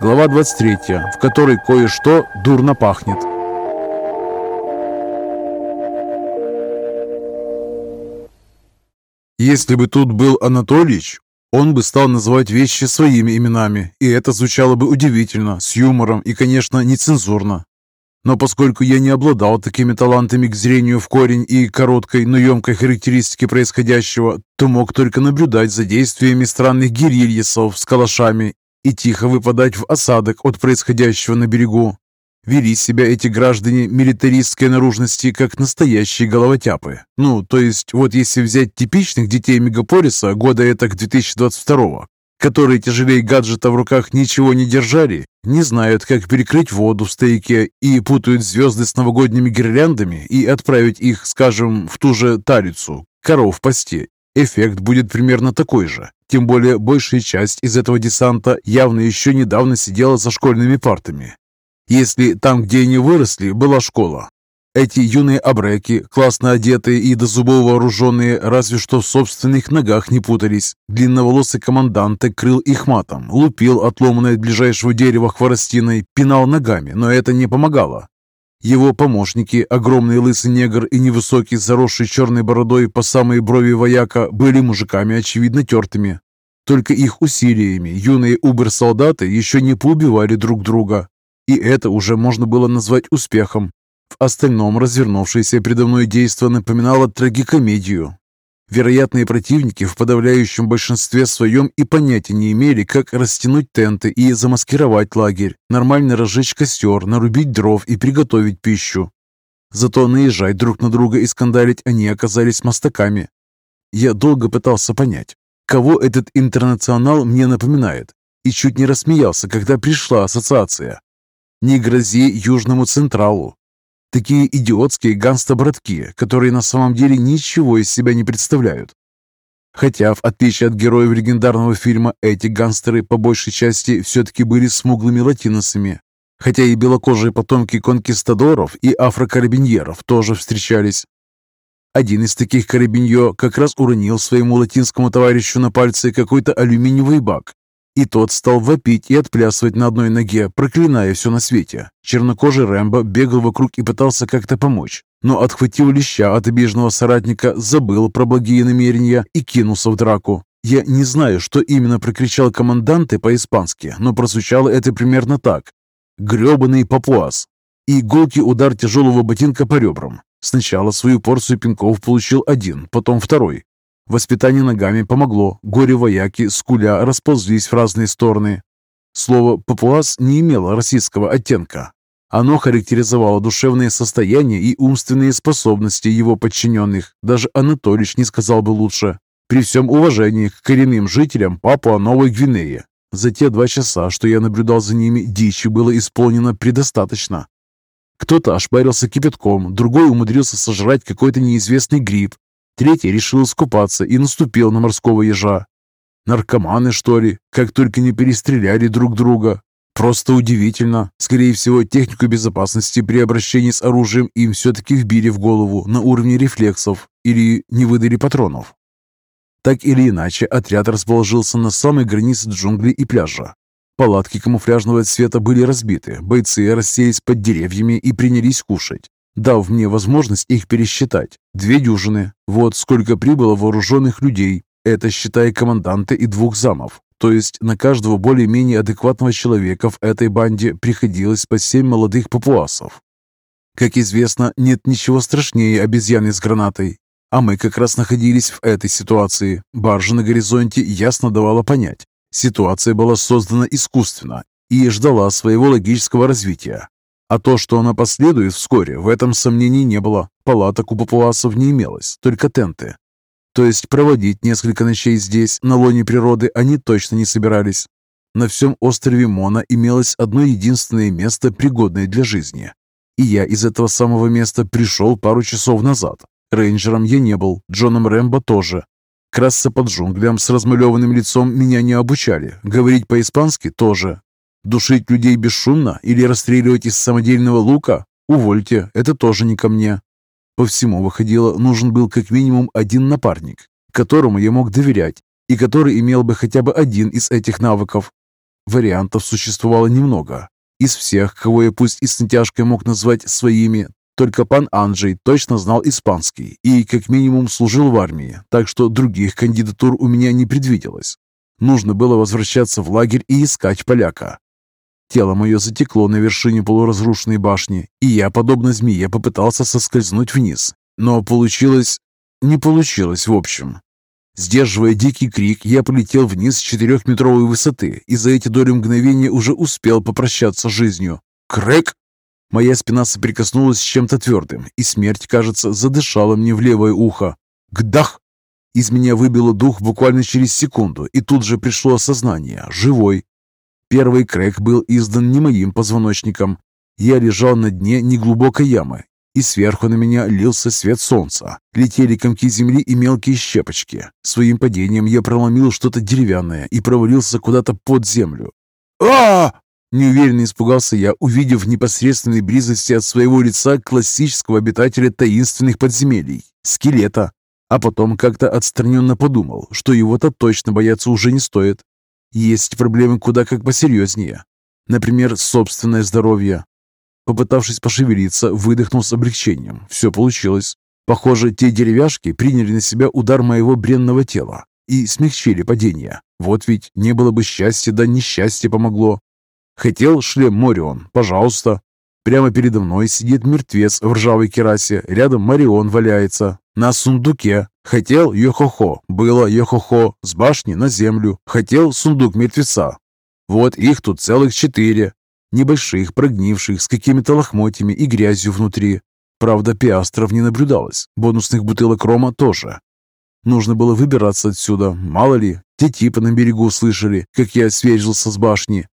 Глава 23, в которой кое-что дурно пахнет. Если бы тут был Анатолич, он бы стал называть вещи своими именами, и это звучало бы удивительно, с юмором и, конечно, нецензурно. Но поскольку я не обладал такими талантами к зрению в корень и короткой, но емкой характеристики происходящего, то мог только наблюдать за действиями странных гирильесов с калашами и тихо выпадать в осадок от происходящего на берегу. Вели себя эти граждане милитаристской наружности как настоящие головотяпы. Ну, то есть, вот если взять типичных детей Мегаполиса года это к 2022 которые тяжелее гаджета в руках ничего не держали, не знают, как перекрыть воду в стейке и путают звезды с новогодними гирляндами и отправить их, скажем, в ту же тарицу, коров в посте. Эффект будет примерно такой же. Тем более большая часть из этого десанта явно еще недавно сидела за школьными партами. Если там, где они выросли, была школа. Эти юные абреки, классно одетые и до зубов вооруженные, разве что в собственных ногах не путались. Длинноволосый командант крыл их матом, лупил отломанное от ближайшего дерева хворостиной, пинал ногами, но это не помогало. Его помощники, огромный лысый негр и невысокий, заросший черной бородой по самой брови вояка, были мужиками, очевидно, тертыми. Только их усилиями юные убер-солдаты еще не поубивали друг друга. И это уже можно было назвать успехом. В остальном развернувшееся передо мной действо напоминало трагикомедию. Вероятные противники в подавляющем большинстве своем и понятия не имели, как растянуть тенты и замаскировать лагерь, нормально разжечь костер, нарубить дров и приготовить пищу. Зато наезжать друг на друга и скандалить они оказались мастаками. Я долго пытался понять, кого этот интернационал мне напоминает, и чуть не рассмеялся, когда пришла ассоциация. Не грози Южному Централу, Такие идиотские ганста-братки, которые на самом деле ничего из себя не представляют. Хотя, в отличие от героев легендарного фильма, эти гангстеры по большей части все-таки были смуглыми латиносами. Хотя и белокожие потомки конкистадоров и афрокарабиньеров тоже встречались. Один из таких карабиньо как раз уронил своему латинскому товарищу на пальце какой-то алюминиевый бак, и тот стал вопить и отплясывать на одной ноге, проклиная все на свете. Чернокожий Рэмбо бегал вокруг и пытался как-то помочь, но, отхватил леща от обиженного соратника, забыл про благие намерения и кинулся в драку. Я не знаю, что именно прокричал команданты по-испански, но прозвучало это примерно так. «Гребаный папуас!» и гулкий удар тяжелого ботинка по ребрам. Сначала свою порцию пинков получил один, потом второй. Воспитание ногами помогло. Горе-вояки, скуля, расползлись в разные стороны. Слово «папуас» не имело российского оттенка. Оно характеризовало душевное состояние и умственные способности его подчиненных. Даже Анатолич не сказал бы лучше. При всем уважении к коренным жителям Папуа-Новой Гвинеи. За те два часа, что я наблюдал за ними, дичи было исполнено предостаточно. Кто-то ошпарился кипятком, другой умудрился сожрать какой-то неизвестный гриб, Третий решил искупаться и наступил на морского ежа. Наркоманы, что ли? Как только не перестреляли друг друга. Просто удивительно. Скорее всего, технику безопасности при обращении с оружием им все-таки вбили в голову на уровне рефлексов или не выдали патронов. Так или иначе, отряд расположился на самой границе джунглей и пляжа. Палатки камуфляжного цвета были разбиты, бойцы расселись под деревьями и принялись кушать дав мне возможность их пересчитать. Две дюжины. Вот сколько прибыло вооруженных людей. Это считая команданта и двух замов. То есть на каждого более-менее адекватного человека в этой банде приходилось по семь молодых папуасов. Как известно, нет ничего страшнее обезьяны с гранатой. А мы как раз находились в этой ситуации. Баржа на горизонте ясно давала понять. Ситуация была создана искусственно и ждала своего логического развития. А то, что она последует вскоре, в этом сомнений не было. Палаток у папуасов не имелось, только тенты. То есть проводить несколько ночей здесь, на лоне природы, они точно не собирались. На всем острове Мона имелось одно единственное место, пригодное для жизни. И я из этого самого места пришел пару часов назад. Рейнджером я не был, Джоном Рэмбо тоже. Красться под джунглям с размалеванным лицом меня не обучали, говорить по-испански тоже, Душить людей бесшумно или расстреливать из самодельного лука? Увольте, это тоже не ко мне. По всему выходило, нужен был как минимум один напарник, которому я мог доверять и который имел бы хотя бы один из этих навыков. Вариантов существовало немного. Из всех, кого я пусть и с натяжкой мог назвать своими, только пан Анджей точно знал испанский и как минимум служил в армии, так что других кандидатур у меня не предвиделось. Нужно было возвращаться в лагерь и искать поляка. Тело мое затекло на вершине полуразрушенной башни, и я, подобно змее, попытался соскользнуть вниз. Но получилось... не получилось, в общем. Сдерживая дикий крик, я полетел вниз с четырехметровой высоты и за эти доли мгновения уже успел попрощаться с жизнью. Крэк! Моя спина соприкоснулась с чем-то твердым, и смерть, кажется, задышала мне в левое ухо. Гдах! Из меня выбило дух буквально через секунду, и тут же пришло осознание. Живой, Первый крэк был издан не моим позвоночником. Я лежал на дне неглубокой ямы, и сверху на меня лился свет солнца. Летели комки земли и мелкие щепочки. Своим падением я проломил что-то деревянное и провалился куда-то под землю. а Неуверенно испугался я, увидев в непосредственной близости от своего лица классического обитателя таинственных подземелий – скелета. А потом как-то отстраненно подумал, что его-то точно бояться уже не стоит. Есть проблемы куда как посерьезнее. Например, собственное здоровье. Попытавшись пошевелиться, выдохнул с облегчением. Все получилось. Похоже, те деревяшки приняли на себя удар моего бренного тела и смягчили падение. Вот ведь не было бы счастья, да несчастье помогло. Хотел шлем Морион? Пожалуйста. Прямо передо мной сидит мертвец в ржавой керасе, рядом Марион валяется. На сундуке. Хотел Йохохо. Было Йохохо. С башни на землю. Хотел сундук мертвеца. Вот их тут целых четыре. Небольших, прогнивших, с какими-то лохмотьями и грязью внутри. Правда, пиастров не наблюдалось. Бонусных бутылок рома тоже. Нужно было выбираться отсюда. Мало ли, те типы на берегу слышали, как я свежился с башни.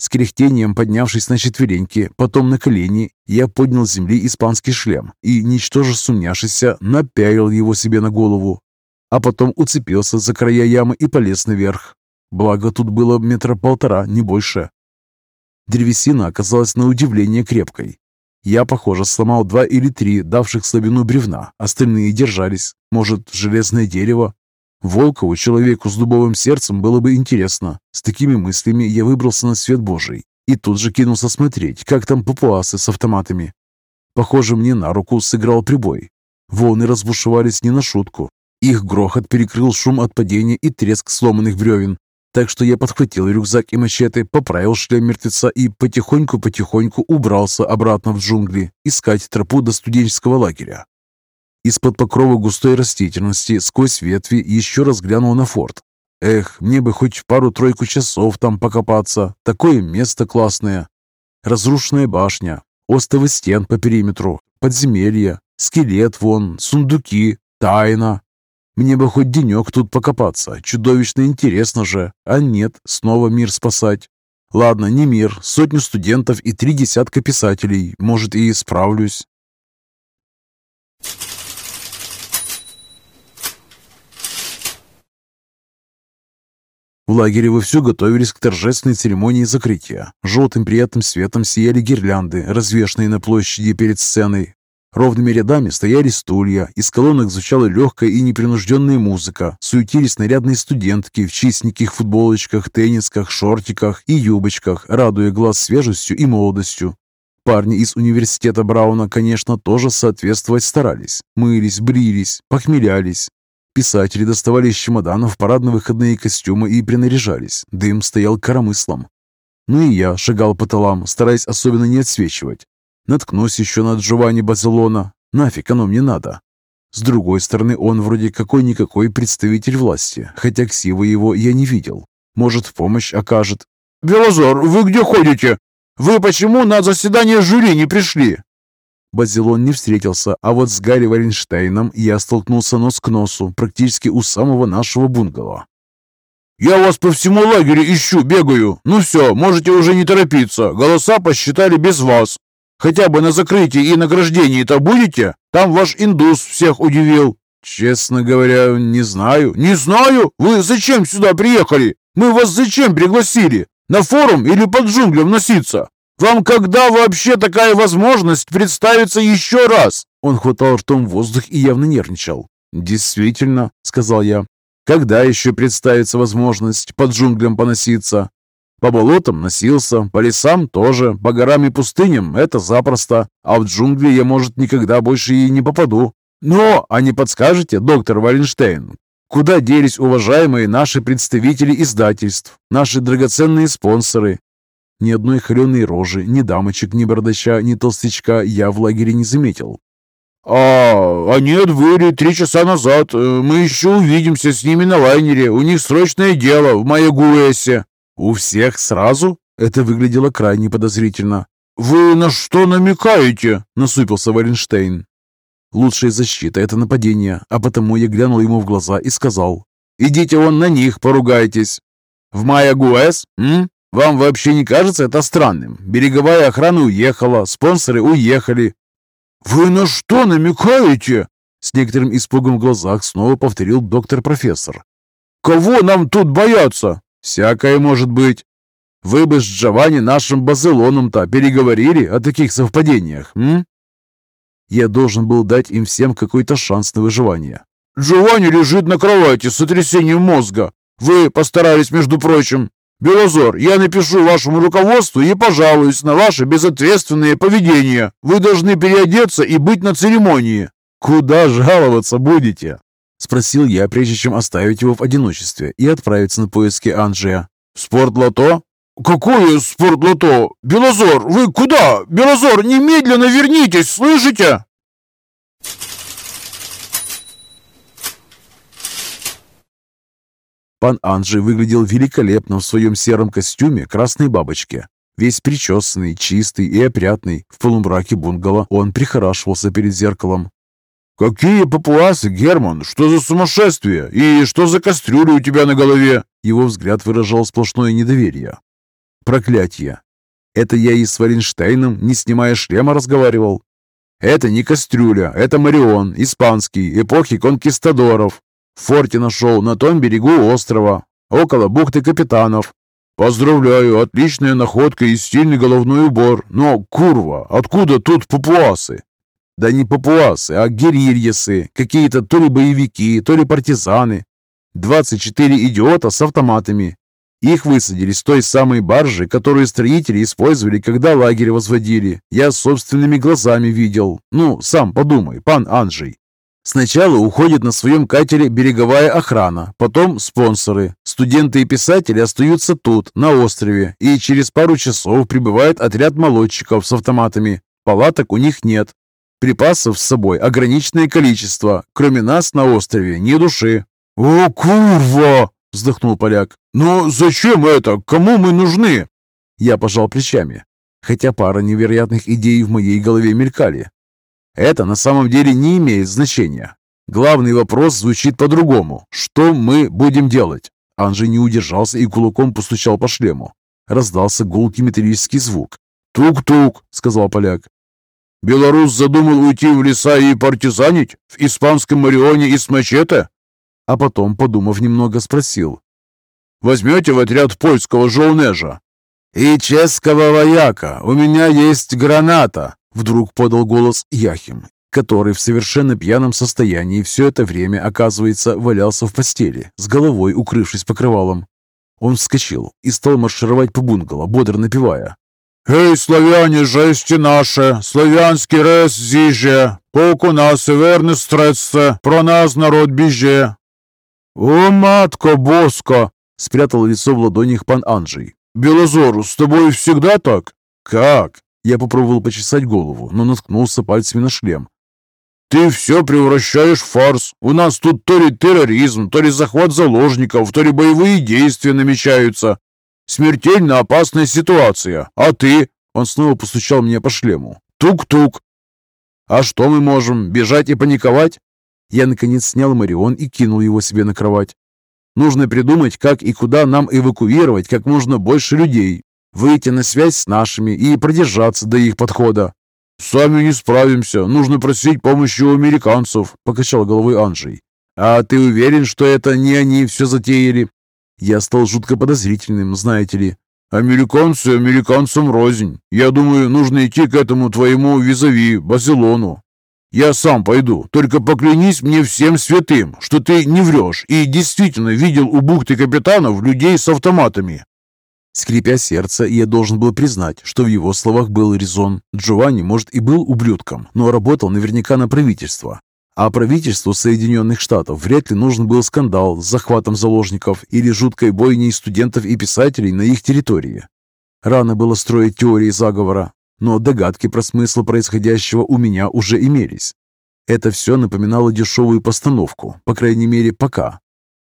С кряхтением поднявшись на четвереньки, потом на колени, я поднял с земли испанский шлем и, ничтоже сумняшися, напялил его себе на голову. А потом уцепился за края ямы и полез наверх. Благо, тут было метра полтора, не больше. Древесина оказалась на удивление крепкой. Я, похоже, сломал два или три давших слабину бревна, остальные держались. Может, железное дерево? Волкову, человеку с дубовым сердцем, было бы интересно. С такими мыслями я выбрался на свет Божий и тут же кинулся смотреть, как там папуасы с автоматами. Похоже, мне на руку сыграл прибой. Волны разбушевались не на шутку. Их грохот перекрыл шум от падения и треск сломанных бревен. Так что я подхватил рюкзак и мачете, поправил шлем мертвеца и потихоньку-потихоньку убрался обратно в джунгли, искать тропу до студенческого лагеря. Из-под покрова густой растительности сквозь ветви еще раз глянул на форт. Эх, мне бы хоть пару-тройку часов там покопаться. Такое место классное. Разрушенная башня, остовы стен по периметру, подземелья, скелет вон, сундуки, тайна. Мне бы хоть денек тут покопаться. Чудовищно интересно же. А нет, снова мир спасать. Ладно, не мир, сотню студентов и три десятка писателей. Может, и справлюсь. В лагере вовсю готовились к торжественной церемонии закрытия. Желтым приятным светом сияли гирлянды, развешанные на площади перед сценой. Ровными рядами стояли стулья, из колонок звучала легкая и непринужденная музыка, суетились нарядные студентки в чистеньких футболочках, теннисках, шортиках и юбочках, радуя глаз свежестью и молодостью. Парни из университета Брауна, конечно, тоже соответствовать старались. Мылись, брились, похмелялись, Писатели доставали из чемоданов парадно-выходные костюмы и принаряжались. Дым стоял коромыслом. Ну и я шагал по талам, стараясь особенно не отсвечивать. Наткнусь еще на Джованни Базелона. Нафиг оно мне надо. С другой стороны, он вроде какой-никакой представитель власти, хотя ксивы его я не видел. Может, в помощь окажет. «Белозор, вы где ходите? Вы почему на заседание жюри не пришли?» Базилон не встретился, а вот с Гарри Варенштейном я столкнулся нос к носу, практически у самого нашего бунгало. «Я вас по всему лагерю ищу, бегаю. Ну все, можете уже не торопиться. Голоса посчитали без вас. Хотя бы на закрытии и награждении-то будете? Там ваш индус всех удивил». «Честно говоря, не знаю». «Не знаю? Вы зачем сюда приехали? Мы вас зачем пригласили? На форум или под джунглям носиться? Вам когда вообще такая возможность представиться еще раз?» Он хватал ртом воздух и явно нервничал. «Действительно», — сказал я. «Когда еще представится возможность под джунглям поноситься?» По болотам носился, по лесам тоже, по горам и пустыням это запросто, а в джунгли я, может, никогда больше и не попаду. Но, а не подскажете, доктор Валенштейн, куда делись уважаемые наши представители издательств, наши драгоценные спонсоры? Ни одной холеной рожи, ни дамочек, ни бардача, ни толстячка я в лагере не заметил. «А, они отбыли три часа назад. Мы еще увидимся с ними на лайнере. У них срочное дело в Маягуэсе». «У всех сразу?» Это выглядело крайне подозрительно. «Вы на что намекаете?» – насупился Варенштейн. «Лучшая защита – это нападение, а потому я глянул ему в глаза и сказал, «Идите вон на них, поругайтесь». «В Майя-Гуэс? Вам вообще не кажется это странным? Береговая охрана уехала, спонсоры уехали». «Вы на что намекаете?» С некоторым испугом в глазах снова повторил доктор-профессор. «Кого нам тут бояться?» «Всякое может быть. Вы бы с Джованни нашим Базелоном-то переговорили о таких совпадениях, м?» Я должен был дать им всем какой-то шанс на выживание. «Джованни лежит на кровати с сотрясением мозга. Вы постарались, между прочим. Белозор, я напишу вашему руководству и пожалуюсь на ваше безответственное поведение. Вы должны переодеться и быть на церемонии». «Куда жаловаться будете?» Спросил я, прежде чем оставить его в одиночестве и отправиться на поиски Анджия. «Спортлото?» «Какое спортлото? Белозор, вы куда? Белозор, немедленно вернитесь, слышите?» Пан Анджи выглядел великолепно в своем сером костюме красной бабочки. Весь причесанный, чистый и опрятный, в полумраке бунгало он прихорашивался перед зеркалом. «Какие папуасы, Герман? Что за сумасшествие? И что за кастрюля у тебя на голове?» Его взгляд выражал сплошное недоверие. «Проклятие! Это я и с Валенштейном, не снимая шлема, разговаривал. Это не кастрюля, это Марион, испанский, эпохи конкистадоров. Форте нашел на том берегу острова, около бухты капитанов. Поздравляю, отличная находка и стильный головной убор. Но, курва, откуда тут папуасы? Да не папуасы, а герильесы, какие-то то ли боевики, то ли партизаны. 24 идиота с автоматами. Их высадили с той самой баржи, которую строители использовали, когда лагерь возводили. Я собственными глазами видел. Ну, сам подумай, пан Анжей. Сначала уходит на своем катере береговая охрана, потом спонсоры. Студенты и писатели остаются тут, на острове, и через пару часов прибывает отряд молодчиков с автоматами. Палаток у них нет, Припасов с собой ограниченное количество. Кроме нас на острове ни души». «О, курва!» – вздохнул поляк. «Но зачем это? Кому мы нужны?» Я пожал плечами, хотя пара невероятных идей в моей голове мелькали. Это на самом деле не имеет значения. Главный вопрос звучит по-другому. Что мы будем делать? Анжи не удержался и кулаком постучал по шлему. Раздался гулкий металлический звук. «Тук-тук», — сказал поляк. Белорус задумал уйти в леса и партизанить? В испанском Марионе и с мачете?» А потом, подумав немного, спросил. «Возьмете в отряд польского жолнежа?» «И чешского вояка. У меня есть граната!» Вдруг подал голос Яхим, который в совершенно пьяном состоянии все это время, оказывается, валялся в постели, с головой укрывшись покрывалом. Он вскочил и стал маршировать по бунгало, бодро напевая. «Эй, славяне, жести наши, славянский рез зиже, поку нас и верны стреться, про нас народ биже». «О, матко Боско!» — спрятал лицо в ладонях пан Анджей. «Белозору, с тобой всегда так?» «Как?» Я попробовал почесать голову, но наткнулся пальцами на шлем. «Ты все превращаешь в фарс. У нас тут то ли терроризм, то ли захват заложников, то ли боевые действия намечаются. Смертельно опасная ситуация. А ты?» Он снова постучал мне по шлему. «Тук-тук!» «А что мы можем? Бежать и паниковать?» Я, наконец, снял Марион и кинул его себе на кровать. «Нужно придумать, как и куда нам эвакуировать как можно больше людей, выйти на связь с нашими и продержаться до их подхода». «Сами не справимся. Нужно просить помощи у американцев», — покачал головой Анжей. «А ты уверен, что это не они все затеяли?» Я стал жутко подозрительным, знаете ли. «Американцы американцам рознь. Я думаю, нужно идти к этому твоему визави, Базилону. Я сам пойду, только поклянись мне всем святым, что ты не врешь и действительно видел у бухты капитанов людей с автоматами». Скрипя сердце, я должен был признать, что в его словах был резон. Джованни, может, и был ублюдком, но работал наверняка на правительство. А правительству Соединенных Штатов вряд ли нужен был скандал с захватом заложников или жуткой бойней студентов и писателей на их территории. Рано было строить теории заговора, но догадки про смысл происходящего у меня уже имелись. Это все напоминало дешевую постановку, по крайней мере, пока.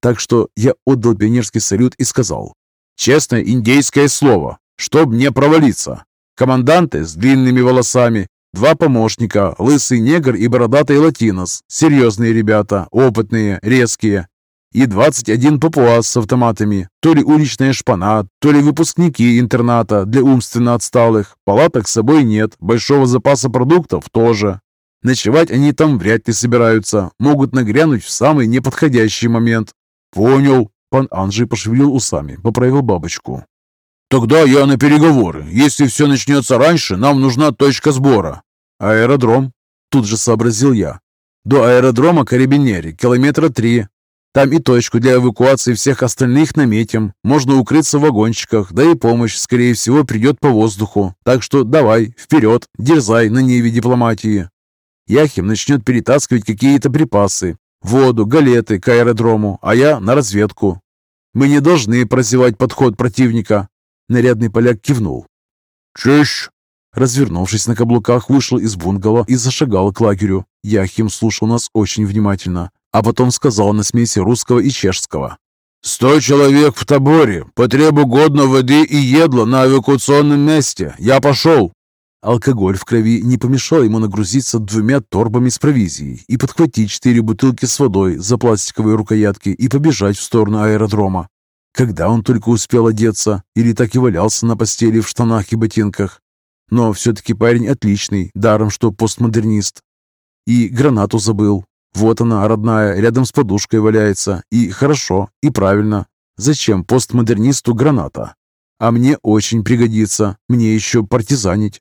Так что я отдал пионерский салют и сказал, «Честное индейское слово, чтоб не провалиться. Команданты с длинными волосами, два помощника, лысый негр и бородатый латинос, серьезные ребята, опытные, резкие, и 21 папуас с автоматами, то ли уличная шпана, то ли выпускники интерната для умственно отсталых. Палаток с собой нет, большого запаса продуктов тоже. Ночевать они там вряд ли собираются, могут нагрянуть в самый неподходящий момент. «Понял», — пан Анжей пошевелил усами, поправил бабочку. «Тогда я на переговоры. Если все начнется раньше, нам нужна точка сбора». «Аэродром», — тут же сообразил я. «До аэродрома Карабинери километра три. Там и точку для эвакуации всех остальных наметим. Можно укрыться в вагончиках, да и помощь, скорее всего, придет по воздуху. Так что давай, вперед, дерзай на ниве дипломатии. Яхим начнет перетаскивать какие-то припасы, воду, галеты к аэродрому, а я на разведку. Мы не должны прозевать подход противника. Нарядный поляк кивнул. «Чищ!» Развернувшись на каблуках, вышел из бунгало и зашагал к лагерю. Яхим слушал нас очень внимательно, а потом сказал на смеси русского и чешского. «Сто человек в таборе. Потребу годно воды и едла на эвакуационном месте. Я пошел!» Алкоголь в крови не помешал ему нагрузиться двумя торбами с провизией и подхватить четыре бутылки с водой за пластиковые рукоятки и побежать в сторону аэродрома. Когда он только успел одеться или так и валялся на постели в штанах и ботинках. Но все-таки парень отличный, даром что постмодернист. И гранату забыл. Вот она, родная, рядом с подушкой валяется. И хорошо, и правильно. Зачем постмодернисту граната? А мне очень пригодится. Мне еще партизанить.